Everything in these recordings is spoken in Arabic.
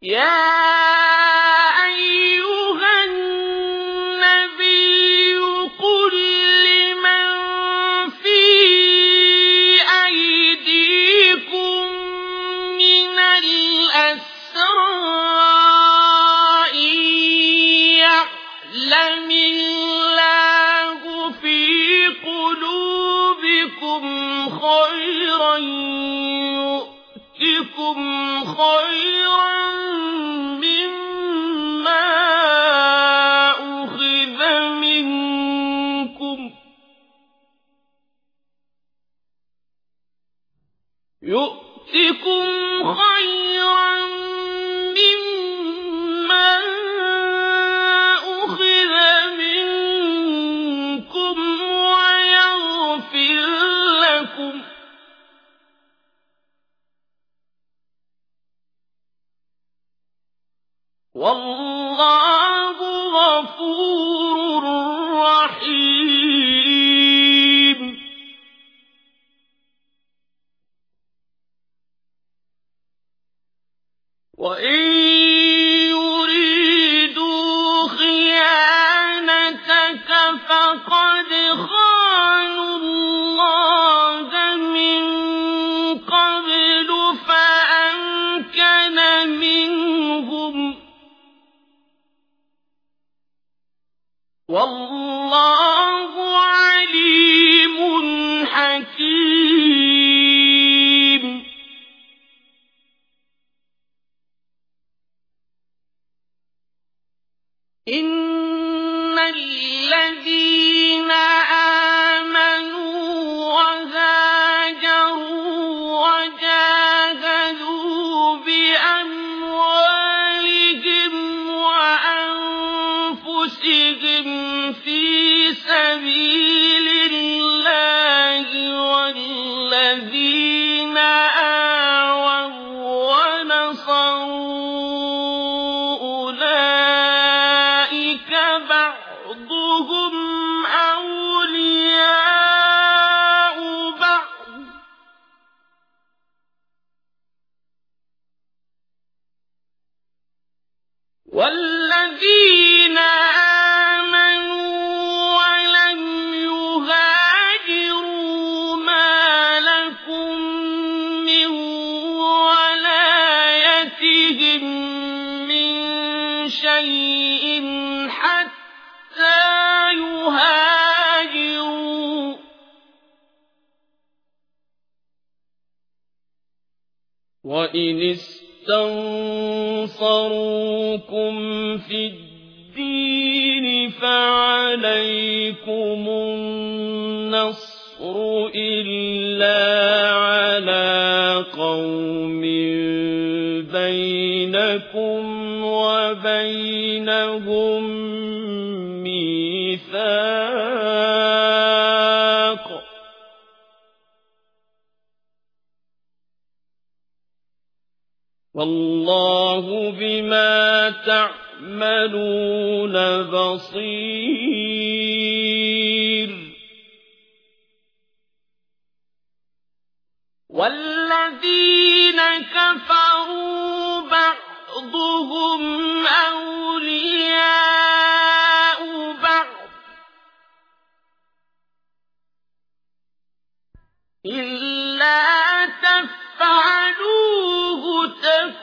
Yeah! والله غفور رحيم. وإن والله عليم حكيم. إن وإن استنصروكم في الدين فعليكم النصر إلا على قوم بينكم وبينهم والله بما تعملون بصير. والذين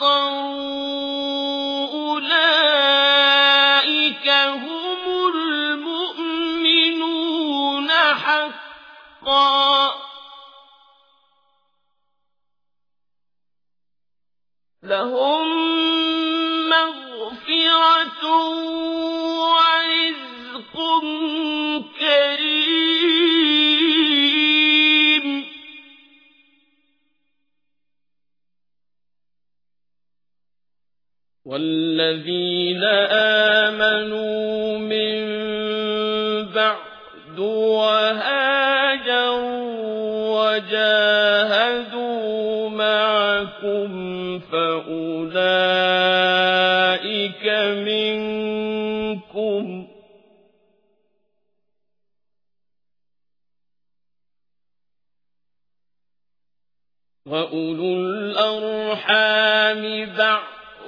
ونصروا أولئك هم المؤمنون حقا لهم مغفرة والذين آمنوا من بعد وهاجروا وجاهدوا معكم فأولئك منكم. وأولو الأرحام